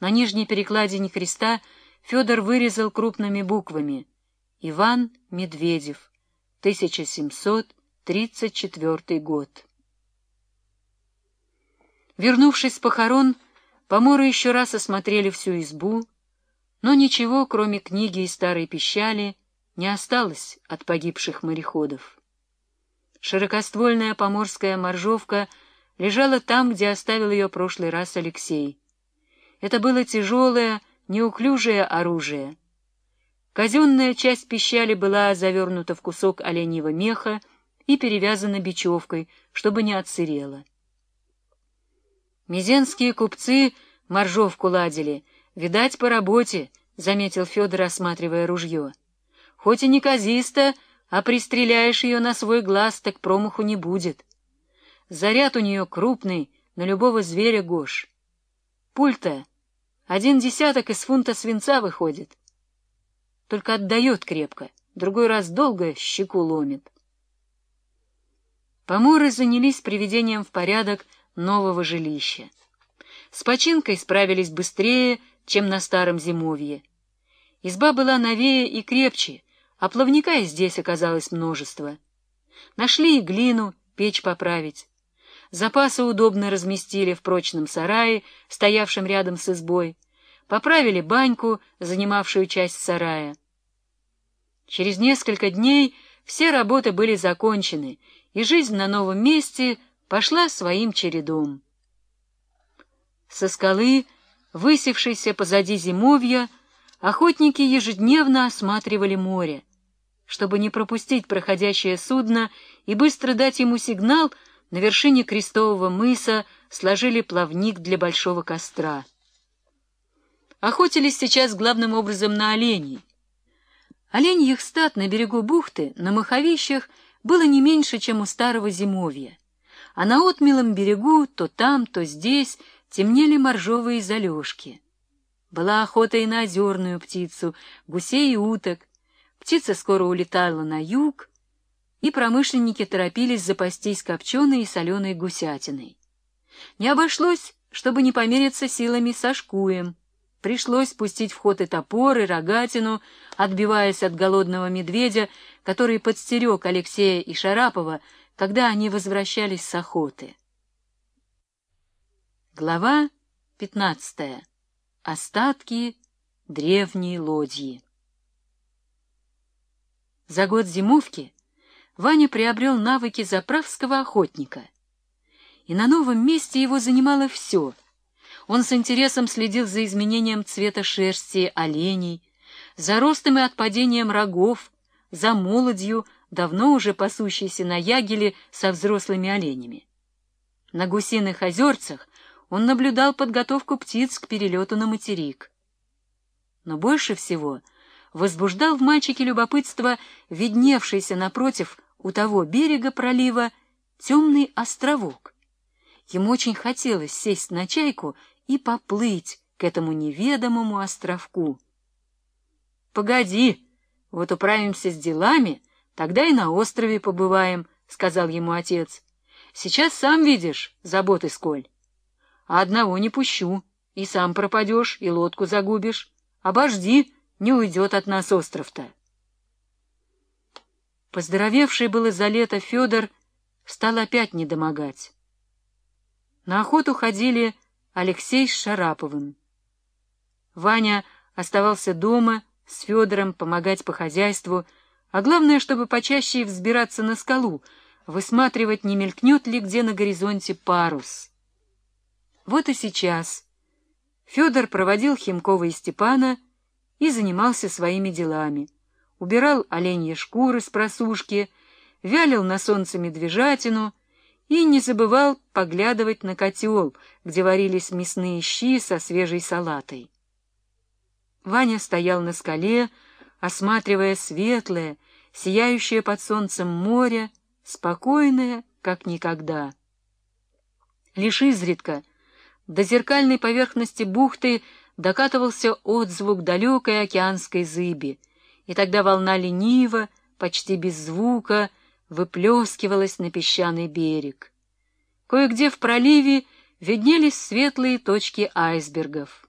На нижней перекладине креста Федор вырезал крупными буквами «Иван Медведев, 1734 год». Вернувшись с похорон, поморы еще раз осмотрели всю избу, но ничего, кроме книги и старой пищали, не осталось от погибших мореходов. Широкоствольная поморская моржовка лежала там, где оставил ее прошлый раз Алексей. Это было тяжелое, неуклюжее оружие. Казенная часть пищали была завернута в кусок оленьего меха и перевязана бечевкой, чтобы не отсырела. Мизенские купцы моржовку ладили, видать, по работе, — заметил Федор, осматривая ружье. Хоть и не казисто, а пристреляешь ее на свой глаз, так промаху не будет. Заряд у нее крупный, на любого зверя гош. Пульта один десяток из фунта свинца выходит. Только отдает крепко, другой раз долго щеку ломит. Поморы занялись приведением в порядок нового жилища. С починкой справились быстрее, чем на старом зимовье. Изба была новее и крепче, а плавника и здесь оказалось множество. Нашли и глину, печь поправить. Запасы удобно разместили в прочном сарае, стоявшем рядом с избой. Поправили баньку, занимавшую часть сарая. Через несколько дней все работы были закончены, и жизнь на новом месте пошла своим чередом. Со скалы, высевшейся позади зимовья, охотники ежедневно осматривали море. Чтобы не пропустить проходящее судно и быстро дать ему сигнал, на вершине крестового мыса сложили плавник для большого костра. Охотились сейчас главным образом на оленей. Оленьих стад на берегу бухты, на маховищах, было не меньше, чем у старого зимовья. А на отмелом берегу то там, то здесь темнели моржовые залежки. Была охота и на озерную птицу, гусей и уток. Птица скоро улетала на юг, и промышленники торопились запастись копченой и соленой гусятиной. Не обошлось, чтобы не помериться силами со шкуем. Пришлось пустить в ход и топор, и рогатину, отбиваясь от голодного медведя, который подстерег Алексея и Шарапова, когда они возвращались с охоты. Глава пятнадцатая. Остатки древней лодьи. За год зимовки Ваня приобрел навыки заправского охотника. И на новом месте его занимало все. Он с интересом следил за изменением цвета шерсти оленей, за ростом и отпадением рогов, за молодью, давно уже пасущейся на ягеле со взрослыми оленями. На гусиных озерцах он наблюдал подготовку птиц к перелету на материк. Но больше всего возбуждал в мальчике любопытство видневшийся напротив у того берега пролива темный островок. Ему очень хотелось сесть на чайку и поплыть к этому неведомому островку. — Погоди, вот управимся с делами, тогда и на острове побываем, — сказал ему отец. — Сейчас сам видишь, заботы сколь. А одного не пущу, и сам пропадешь, и лодку загубишь. Обожди, не уйдет от нас остров-то. Поздоровевший было за лето Федор стал опять недомогать. На охоту ходили Алексей с Шараповым. Ваня оставался дома с Федором помогать по хозяйству, а главное, чтобы почаще взбираться на скалу, высматривать, не мелькнет ли где на горизонте парус. Вот и сейчас Федор проводил Химкова и Степана и занимался своими делами убирал оленьи шкуры с просушки, вялил на солнце медвежатину и не забывал поглядывать на котел, где варились мясные щи со свежей салатой. Ваня стоял на скале, осматривая светлое, сияющее под солнцем море, спокойное, как никогда. Лишь изредка до зеркальной поверхности бухты докатывался отзвук далекой океанской зыби — и тогда волна лениво, почти без звука, выплескивалась на песчаный берег. Кое-где в проливе виднелись светлые точки айсбергов.